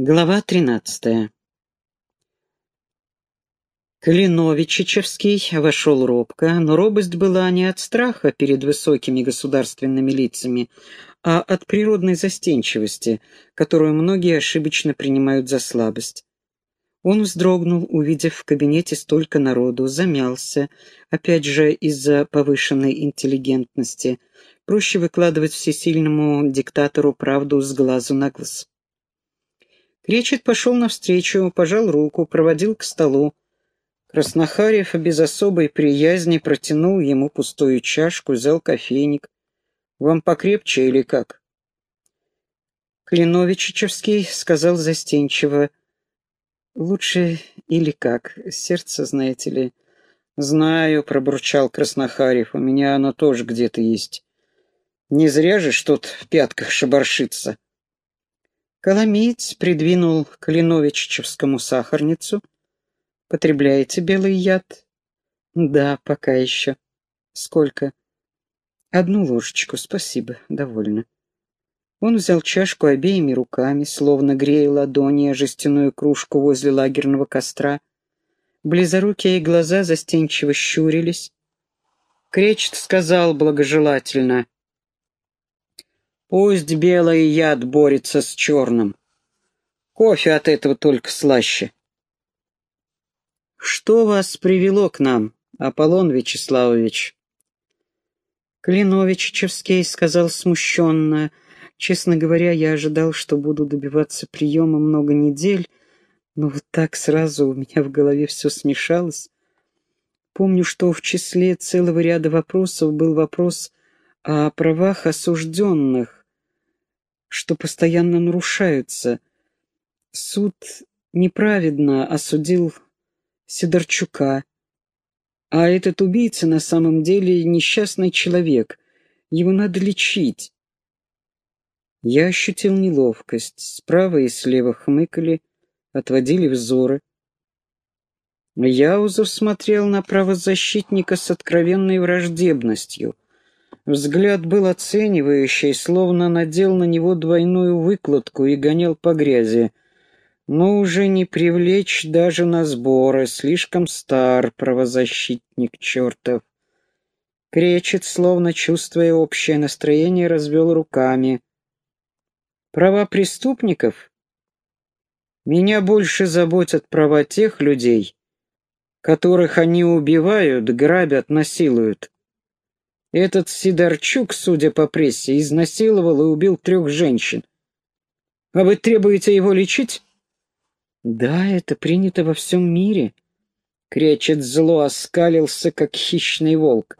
Глава тринадцатая. Калиновичичевский вошел робко, но робость была не от страха перед высокими государственными лицами, а от природной застенчивости, которую многие ошибочно принимают за слабость. Он вздрогнул, увидев в кабинете столько народу, замялся, опять же из-за повышенной интеллигентности. Проще выкладывать всесильному диктатору правду с глазу на глаз. Кречет пошел навстречу, пожал руку, проводил к столу. Краснохарев без особой приязни протянул ему пустую чашку, взял кофейник. «Вам покрепче или как?» Клиновичичевский сказал застенчиво. «Лучше или как? Сердце, знаете ли...» «Знаю», — пробурчал Краснохарев, — «у меня оно тоже где-то есть. Не зря же что-то в пятках шебаршится». Коломеец придвинул к Клиновичевскому сахарницу. «Потребляете белый яд?» «Да, пока еще». «Сколько?» «Одну ложечку, спасибо, довольно». Он взял чашку обеими руками, словно грея ладони о жестяную кружку возле лагерного костра. Близорукие глаза застенчиво щурились. Кречет сказал благожелательно — Пусть белый яд борется с черным. Кофе от этого только слаще. Что вас привело к нам, Аполлон Вячеславович? Клиновичевский сказал смущенно. Честно говоря, я ожидал, что буду добиваться приема много недель, но вот так сразу у меня в голове все смешалось. Помню, что в числе целого ряда вопросов был вопрос о правах осужденных, что постоянно нарушаются. Суд неправедно осудил Сидорчука, а этот убийца на самом деле несчастный человек. Его надо лечить. Я ощутил неловкость. Справа и слева хмыкали, отводили взоры. Яузов смотрел на правозащитника с откровенной враждебностью — Взгляд был оценивающий, словно надел на него двойную выкладку и гонял по грязи. Но уже не привлечь даже на сборы, слишком стар правозащитник чертов. Кречет, словно чувствуя общее настроение, развел руками. Права преступников? Меня больше заботят права тех людей, которых они убивают, грабят, насилуют. Этот Сидорчук, судя по прессе, изнасиловал и убил трех женщин. А вы требуете его лечить? Да, это принято во всем мире. Кречет зло оскалился, как хищный волк.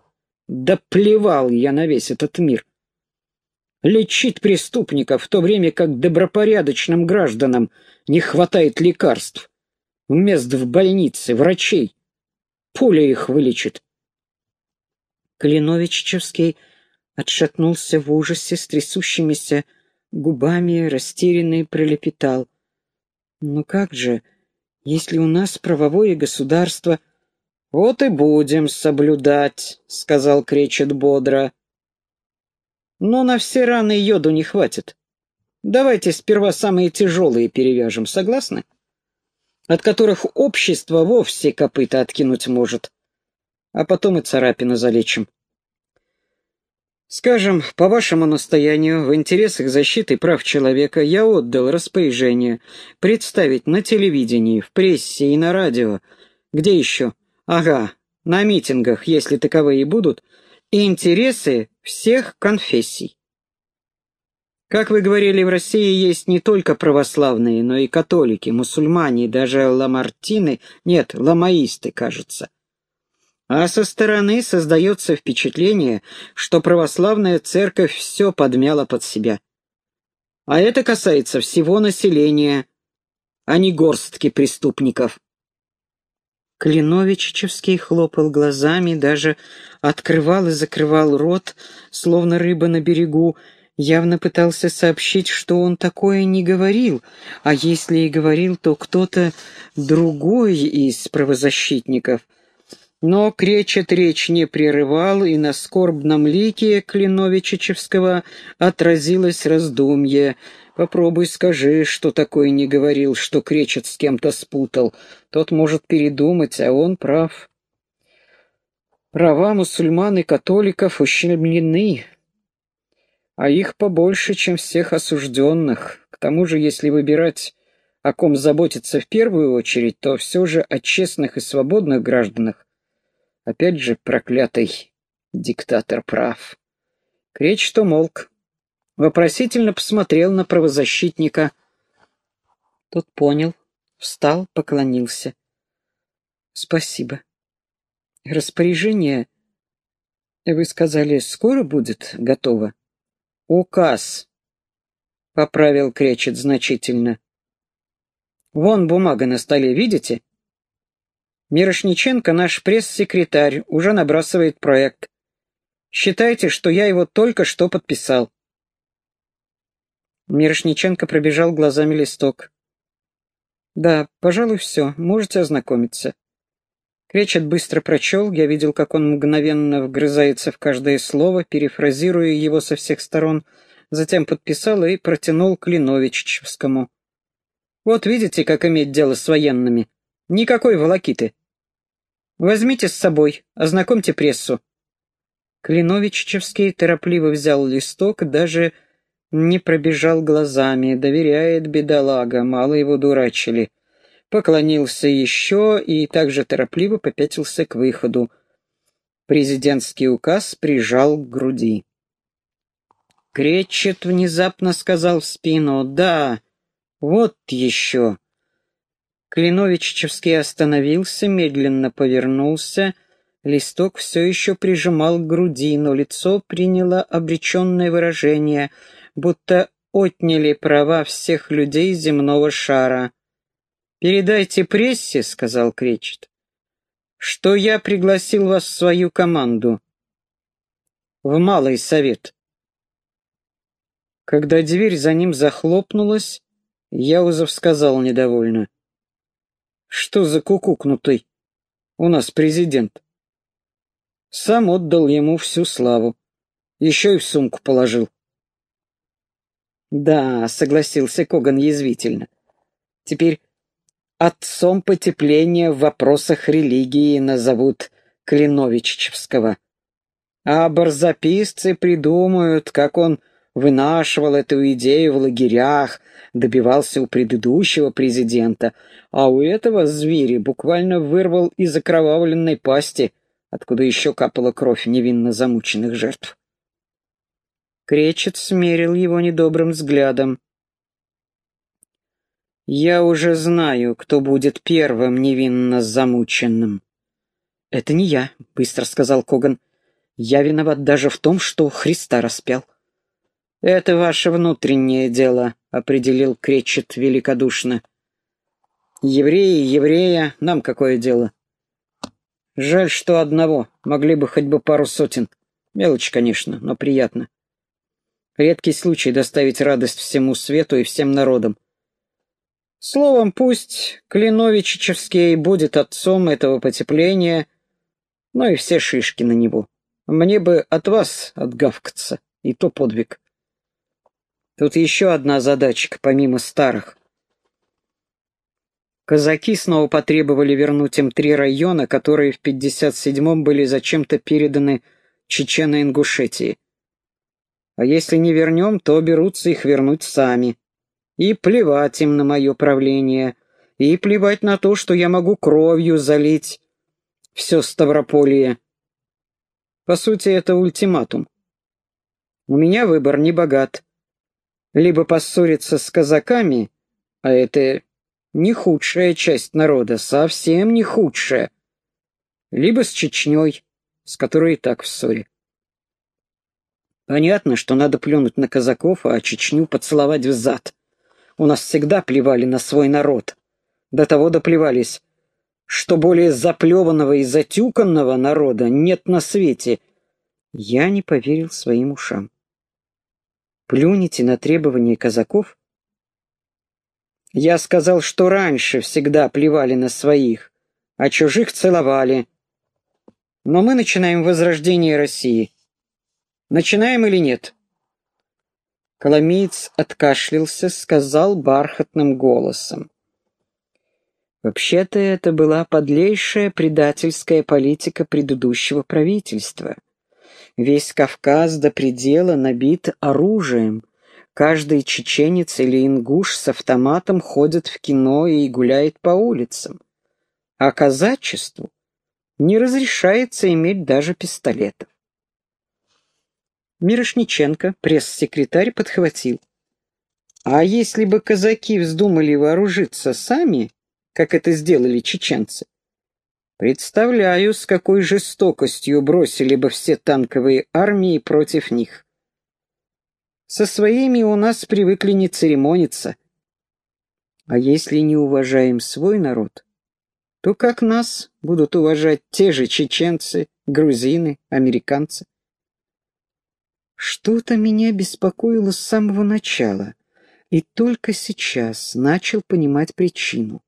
Да плевал я на весь этот мир. Лечить преступников в то время как добропорядочным гражданам не хватает лекарств. Мест в больнице, врачей. Пуля их вылечит. Калиновичевский отшатнулся в ужасе с трясущимися губами, растерянный пролепетал. «Ну как же, если у нас правовое государство...» «Вот и будем соблюдать», — сказал Кречет бодро. «Но на все раны йоду не хватит. Давайте сперва самые тяжелые перевяжем, согласны? От которых общество вовсе копыта откинуть может а потом и царапины залечим. Скажем, по вашему настоянию, в интересах защиты прав человека я отдал распоряжение представить на телевидении, в прессе и на радио, где еще? Ага, на митингах, если таковые будут, интересы всех конфессий. Как вы говорили, в России есть не только православные, но и католики, мусульмане, даже ламартины, нет, ламаисты, кажется. А со стороны создается впечатление, что православная церковь все подмяла под себя. А это касается всего населения, а не горстки преступников. Клиновичевский хлопал глазами, даже открывал и закрывал рот, словно рыба на берегу, явно пытался сообщить, что он такое не говорил, а если и говорил, то кто-то другой из правозащитников — но кречет речь не прерывал, и на скорбном лике Клиновичичевского отразилось раздумье. Попробуй скажи, что такое не говорил, что кречет с кем-то спутал. Тот может передумать, а он прав. Права мусульман и католиков ущемлены, а их побольше, чем всех осужденных. К тому же, если выбирать, о ком заботиться в первую очередь, то все же о честных и свободных гражданах. Опять же, проклятый диктатор прав. Кречет умолк вопросительно посмотрел на правозащитника. Тот понял, встал, поклонился. «Спасибо. Распоряжение, вы сказали, скоро будет готово?» «Указ», — поправил Кречет значительно. «Вон бумага на столе, видите?» Мирошниченко, наш пресс-секретарь, уже набрасывает проект. Считайте, что я его только что подписал. Мирошниченко пробежал глазами листок. «Да, пожалуй, все. Можете ознакомиться». Кречет быстро прочел, я видел, как он мгновенно вгрызается в каждое слово, перефразируя его со всех сторон, затем подписал и протянул Клиновичевскому. «Вот видите, как иметь дело с военными. Никакой волокиты. Возьмите с собой, ознакомьте прессу». Клиновичевский торопливо взял листок, даже не пробежал глазами, доверяет бедолага, мало его дурачили. Поклонился еще и также торопливо попятился к выходу. Президентский указ прижал к груди. Кречет внезапно сказал в спину «Да, вот еще». Клиновичевский остановился, медленно повернулся. Листок все еще прижимал к груди, но лицо приняло обреченное выражение — будто отняли права всех людей земного шара. «Передайте прессе», — сказал Кречет, — «что я пригласил вас в свою команду, в Малый Совет». Когда дверь за ним захлопнулась, Яузов сказал недовольно. «Что за кукукнутый? У нас президент». Сам отдал ему всю славу. Еще и в сумку положил. «Да», — согласился Коган язвительно. «Теперь отцом потепления в вопросах религии назовут Клиновичевского. А барзаписцы придумают, как он вынашивал эту идею в лагерях, добивался у предыдущего президента, а у этого зверя буквально вырвал из окровавленной пасти, откуда еще капала кровь невинно замученных жертв. Кречет смерил его недобрым взглядом. «Я уже знаю, кто будет первым невинно замученным». «Это не я», — быстро сказал Коган. «Я виноват даже в том, что Христа распял». «Это ваше внутреннее дело», — определил Кречет великодушно. «Евреи, еврея, нам какое дело?» «Жаль, что одного, могли бы хоть бы пару сотен. Мелочь, конечно, но приятно. Редкий случай доставить радость всему свету и всем народам. Словом, пусть Клиновичичевский будет отцом этого потепления, но и все шишки на него. Мне бы от вас отгавкаться, и то подвиг. Тут еще одна задачка, помимо старых. Казаки снова потребовали вернуть им три района, которые в 57-м были зачем-то переданы Чечено-Ингушетии. А если не вернем, то берутся их вернуть сами. И плевать им на мое правление, и плевать на то, что я могу кровью залить все Ставрополье. По сути, это ультиматум. У меня выбор не богат. Либо поссориться с казаками, а это не худшая часть народа, совсем не худшая, либо с Чечней, с которой и так в ссоре. Понятно, что надо плюнуть на казаков, а Чечню поцеловать в зад. У нас всегда плевали на свой народ. До того доплевались, что более заплеванного и затюканного народа нет на свете. Я не поверил своим ушам. Плюните на требования казаков? Я сказал, что раньше всегда плевали на своих, а чужих целовали. Но мы начинаем возрождение России — Начинаем или нет?» Коломиец откашлялся, сказал бархатным голосом. Вообще-то это была подлейшая предательская политика предыдущего правительства. Весь Кавказ до предела набит оружием. Каждый чеченец или ингуш с автоматом ходит в кино и гуляет по улицам. А казачеству не разрешается иметь даже пистолетов. Мирошниченко, пресс-секретарь, подхватил. А если бы казаки вздумали вооружиться сами, как это сделали чеченцы, представляю, с какой жестокостью бросили бы все танковые армии против них. Со своими у нас привыкли не церемониться. А если не уважаем свой народ, то как нас будут уважать те же чеченцы, грузины, американцы? Что-то меня беспокоило с самого начала, и только сейчас начал понимать причину.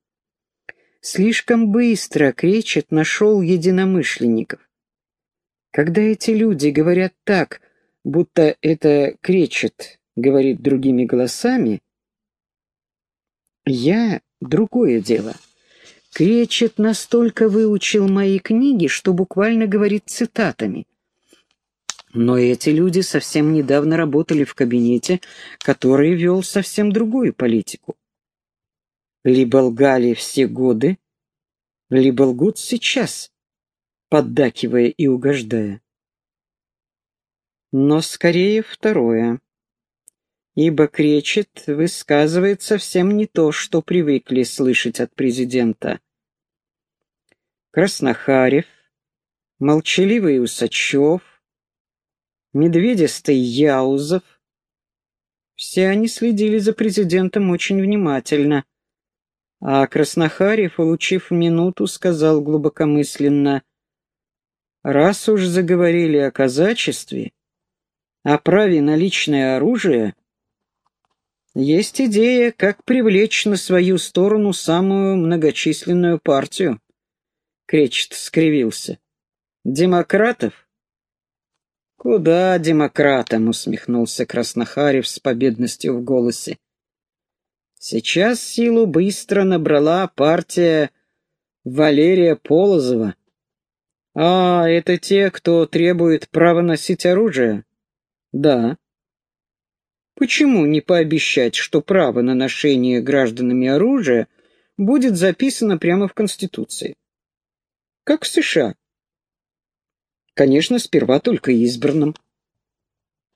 Слишком быстро Кречет нашел единомышленников. Когда эти люди говорят так, будто это Кречет говорит другими голосами, я — другое дело. Кречет настолько выучил мои книги, что буквально говорит цитатами. Но эти люди совсем недавно работали в кабинете, который вел совсем другую политику. Либо лгали все годы, либо лгут сейчас, поддакивая и угождая. Но скорее второе. Ибо Кречет высказывает совсем не то, что привыкли слышать от президента. Краснохарев, молчаливый Усачев, медведистый Яузов. Все они следили за президентом очень внимательно. А Краснохарев, получив минуту, сказал глубокомысленно, «Раз уж заговорили о казачестве, о праве на личное оружие, есть идея, как привлечь на свою сторону самую многочисленную партию». Кречет скривился. «Демократов?» «Куда демократам?» — усмехнулся Краснохарев с победностью в голосе. «Сейчас силу быстро набрала партия Валерия Полозова. А, это те, кто требует права носить оружие?» «Да». Почему не пообещать, что право на ношение гражданами оружия будет записано прямо в Конституции? Как в США. Конечно, сперва только избранным.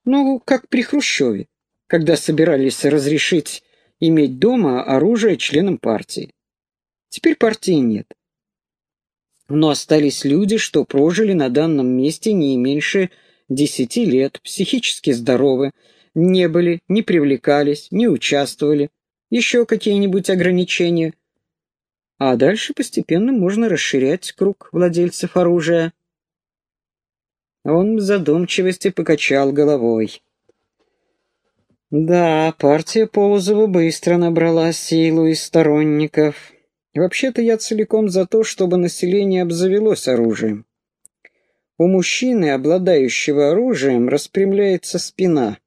Ну, как при Хрущеве, когда собирались разрешить иметь дома оружие членам партии. Теперь партии нет. Но остались люди, что прожили на данном месте не меньше десяти лет, психически здоровы, не были, не привлекались, не участвовали, еще какие-нибудь ограничения. А дальше постепенно можно расширять круг владельцев оружия. Он в задумчивости покачал головой. Да, партия Полозова быстро набрала силу из сторонников. Вообще-то я целиком за то, чтобы население обзавелось оружием. У мужчины, обладающего оружием, распрямляется спина.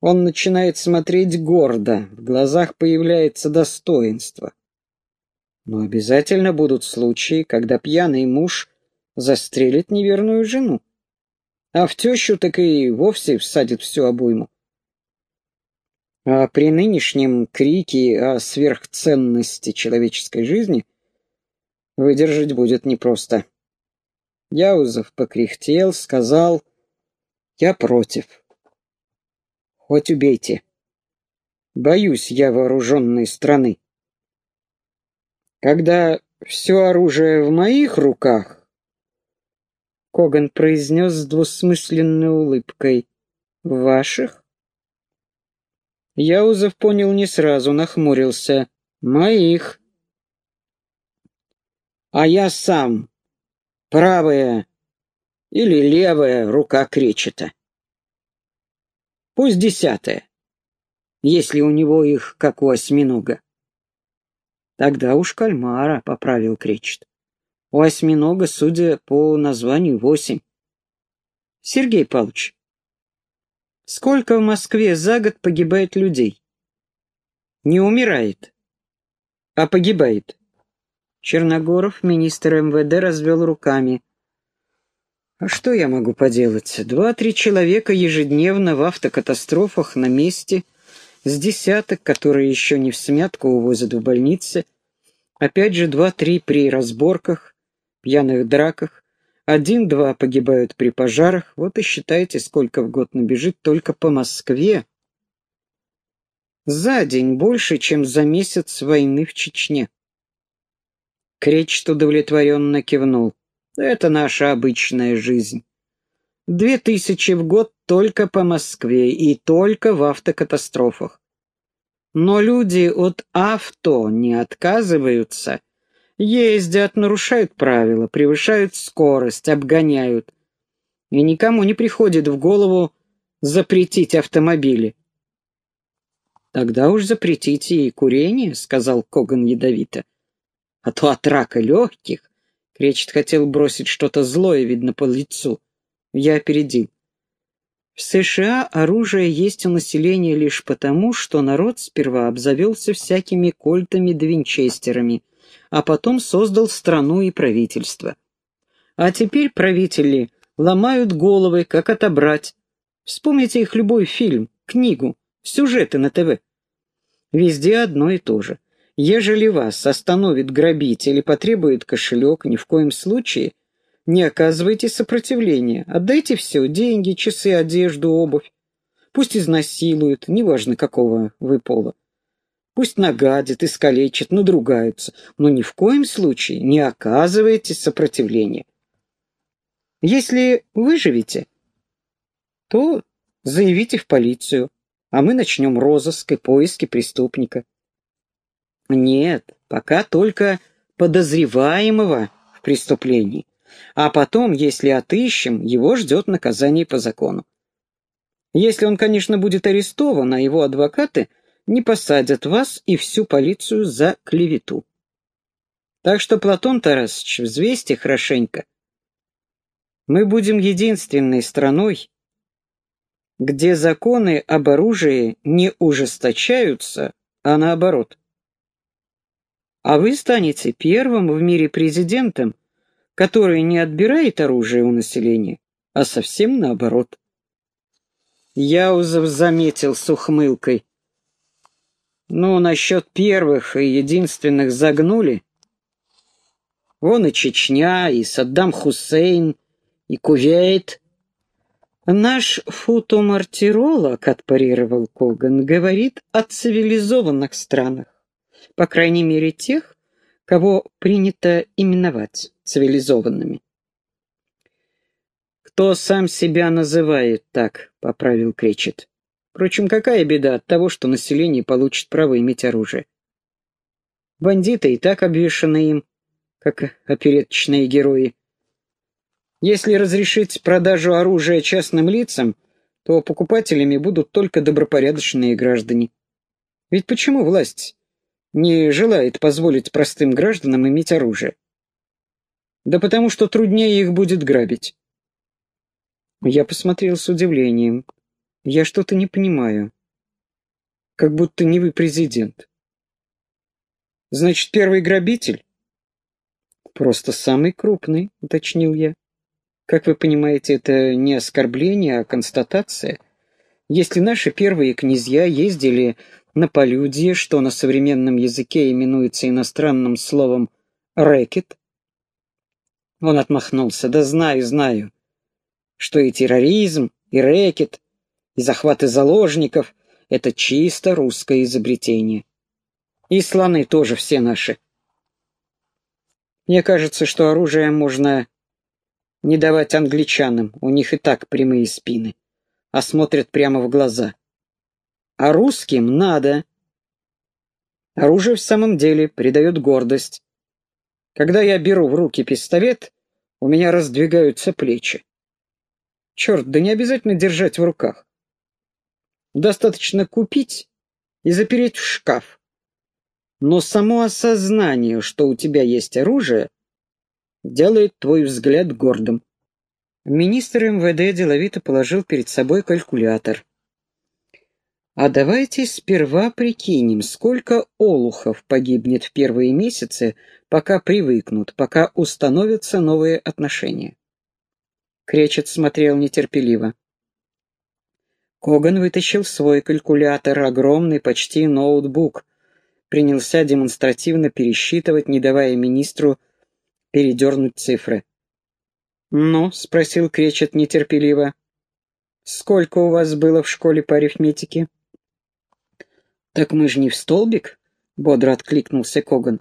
Он начинает смотреть гордо, в глазах появляется достоинство. Но обязательно будут случаи, когда пьяный муж застрелит неверную жену а в тещу так и вовсе всадит всю обойму. А при нынешнем крике о сверхценности человеческой жизни выдержать будет непросто. Яузов покряхтел, сказал, «Я против. Хоть убейте. Боюсь я вооруженной страны. Когда все оружие в моих руках, Коган произнес с двусмысленной улыбкой. «Ваших?» Яузов понял не сразу, нахмурился. «Моих». «А я сам. Правая или левая рука кречета. Пусть десятая, если у него их, как у осьминога». «Тогда уж кальмара», — поправил кречет. У осьминога, судя по названию, восемь. Сергей Павлович, Сколько в Москве за год погибает людей? Не умирает, а погибает. Черногоров, министр МВД, развел руками. А что я могу поделать? Два-три человека ежедневно в автокатастрофах на месте, с десяток, которые еще не в смятку увозят в больницы, опять же два-три при разборках, пьяных драках, один-два погибают при пожарах, вот и считайте, сколько в год набежит только по Москве. За день больше, чем за месяц войны в Чечне. Кречет удовлетворенно кивнул. Это наша обычная жизнь. Две тысячи в год только по Москве и только в автокатастрофах. Но люди от авто не отказываются. Ездят, нарушают правила, превышают скорость, обгоняют. И никому не приходит в голову запретить автомобили. «Тогда уж запретите и курение», — сказал Коган ядовито а то от рака легких. Кречет хотел бросить что-то злое, видно, по лицу. Я опередил. В США оружие есть у населения лишь потому, что народ сперва обзавелся всякими кольтами да а потом создал страну и правительство. А теперь правители ломают головы, как отобрать. Вспомните их любой фильм, книгу, сюжеты на ТВ. Везде одно и то же. Ежели вас остановит грабитель или потребует кошелек, ни в коем случае не оказывайте сопротивления. Отдайте все — деньги, часы, одежду, обувь. Пусть изнасилуют, неважно какого вы пола. Пусть нагадят, искалечат, надругаются, но ни в коем случае не оказывайте сопротивления. Если выживете, то заявите в полицию, а мы начнем розыск и поиски преступника. Нет, пока только подозреваемого в преступлении. А потом, если отыщем, его ждет наказание по закону. Если он, конечно, будет арестован, а его адвокаты не посадят вас и всю полицию за клевету. Так что, Платон Тарасович, взвесьте хорошенько. Мы будем единственной страной, где законы об оружии не ужесточаются, а наоборот – а вы станете первым в мире президентом, который не отбирает оружие у населения, а совсем наоборот. Яузов заметил с ухмылкой. Ну, насчет первых и единственных загнули. Вон и Чечня, и Саддам Хусейн, и Кувейт. Наш фотомартиролог, отпарировал Коган, говорит о цивилизованных странах по крайней мере тех, кого принято именовать цивилизованными. «Кто сам себя называет так?» — поправил Кречет. «Впрочем, какая беда от того, что население получит право иметь оружие? Бандиты и так обвешаны им, как опереточные герои. Если разрешить продажу оружия частным лицам, то покупателями будут только добропорядочные граждане. Ведь почему власть не желает позволить простым гражданам иметь оружие? Да потому что труднее их будет грабить. Я посмотрел с удивлением. Я что-то не понимаю. Как будто не вы президент. Значит, первый грабитель? Просто самый крупный, уточнил я. Как вы понимаете, это не оскорбление, а констатация. Если наши первые князья ездили на полюдье, что на современном языке именуется иностранным словом «рэкет». Он отмахнулся. «Да знаю, знаю, что и терроризм, и рэкет, захваты заложников — это чисто русское изобретение. И слоны тоже все наши. Мне кажется, что оружие можно не давать англичанам, у них и так прямые спины, а смотрят прямо в глаза а русским надо. Оружие в самом деле придает гордость. Когда я беру в руки пистолет, у меня раздвигаются плечи. Черт, да не обязательно держать в руках. Достаточно купить и запереть в шкаф. Но само осознание, что у тебя есть оружие, делает твой взгляд гордым. Министр МВД деловито положил перед собой калькулятор. А давайте сперва прикинем, сколько олухов погибнет в первые месяцы, пока привыкнут, пока установятся новые отношения. Кречет смотрел нетерпеливо. Коган вытащил свой калькулятор, огромный, почти ноутбук. Принялся демонстративно пересчитывать, не давая министру передернуть цифры. «Ну?» — спросил Кречет нетерпеливо. «Сколько у вас было в школе по арифметике?» «Так мы же не в столбик?» — бодро откликнулся Коган.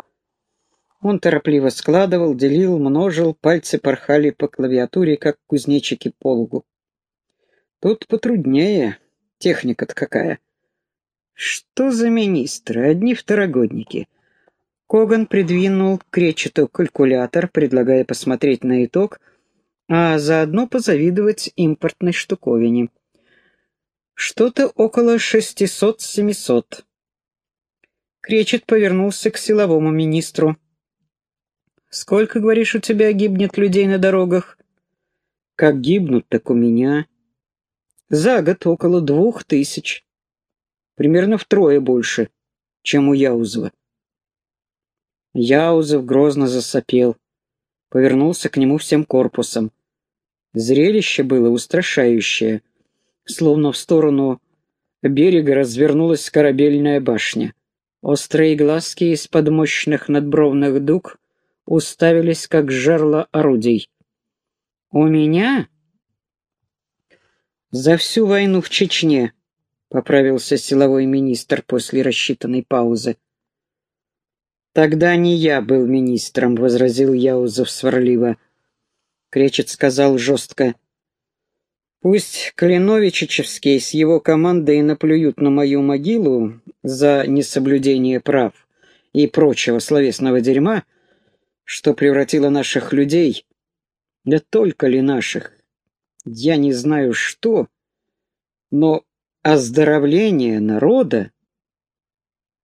Он торопливо складывал, делил, множил, пальцы порхали по клавиатуре, как кузнечики по лугу. «Тут потруднее. Техника-то какая!» «Что за министры? Одни второгодники!» Коган придвинул к кречету калькулятор, предлагая посмотреть на итог, а заодно позавидовать импортной штуковине. Что-то около шестисот-семисот. Кречет повернулся к силовому министру. «Сколько, говоришь, у тебя гибнет людей на дорогах?» «Как гибнут, так у меня. За год около двух тысяч. Примерно втрое больше, чем у Яузова». Яузов грозно засопел. Повернулся к нему всем корпусом. Зрелище было устрашающее — Словно в сторону берега развернулась корабельная башня. Острые глазки из-под мощных надбровных дуг уставились, как жерло орудий. «У меня?» «За всю войну в Чечне», — поправился силовой министр после рассчитанной паузы. «Тогда не я был министром», — возразил Яузов сварливо. Кречет сказал жестко. Пусть Калиновичичевский с его командой наплюют на мою могилу за несоблюдение прав и прочего словесного дерьма, что превратило наших людей, да только ли наших, я не знаю что, но оздоровление народа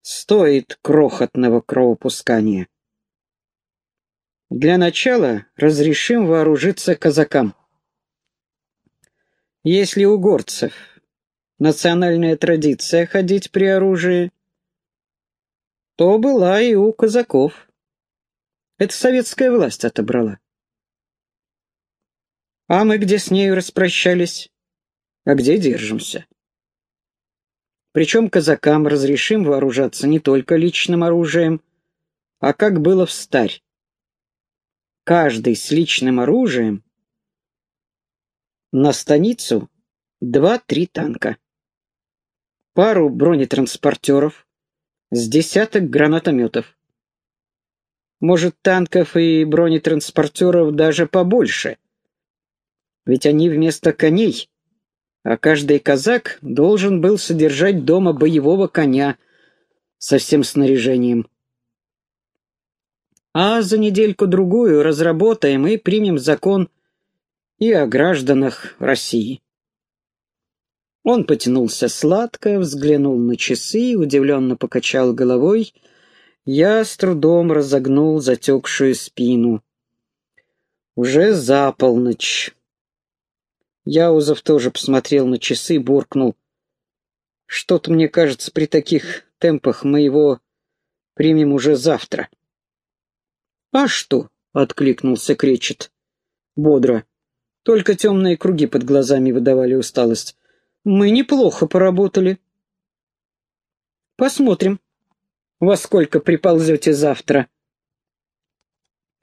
стоит крохотного кровопускания. Для начала разрешим вооружиться казакам. Если у горцев национальная традиция ходить при оружии, то была и у казаков. Это советская власть отобрала. А мы где с нею распрощались? А где держимся? Причем казакам разрешим вооружаться не только личным оружием, а как было в старь. Каждый с личным оружием на станицу два-три танка. Пару бронетранспортеров с десяток гранатометов. Может, танков и бронетранспортеров даже побольше. Ведь они вместо коней, а каждый казак должен был содержать дома боевого коня со всем снаряжением. А за недельку-другую разработаем и примем закон и о гражданах России. Он потянулся сладко, взглянул на часы, удивленно покачал головой. Я с трудом разогнул затекшую спину. Уже за полночь. Яузов тоже посмотрел на часы, буркнул. Что-то, мне кажется, при таких темпах мы его примем уже завтра. «А что?» — откликнулся Кречет. Бодро. Только темные круги под глазами выдавали усталость. Мы неплохо поработали. Посмотрим, во сколько приползете завтра.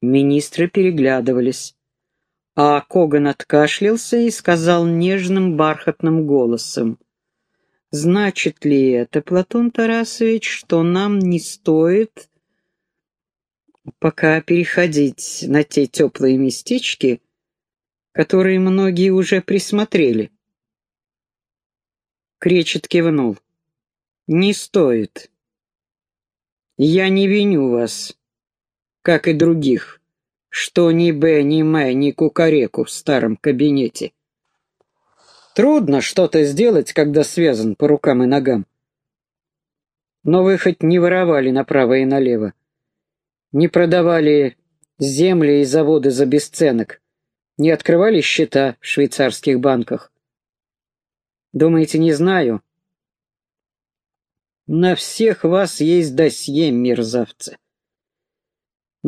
Министры переглядывались, а Коган откашлялся и сказал нежным бархатным голосом. «Значит ли это, Платон Тарасович, что нам не стоит пока переходить на те теплые местечки, которые многие уже присмотрели. Кречет кивнул. «Не стоит. Я не виню вас, как и других, что ни Б, ни М, ни Кукареку в старом кабинете. Трудно что-то сделать, когда связан по рукам и ногам. Но вы хоть не воровали направо и налево, не продавали земли и заводы за бесценок, не открывали счета в швейцарских банках? Думаете, не знаю? На всех вас есть досье, мерзавцы.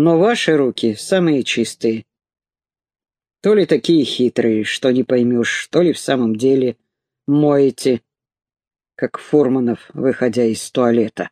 Но ваши руки самые чистые. То ли такие хитрые, что не поймешь, то ли в самом деле моете, как Фурманов, выходя из туалета.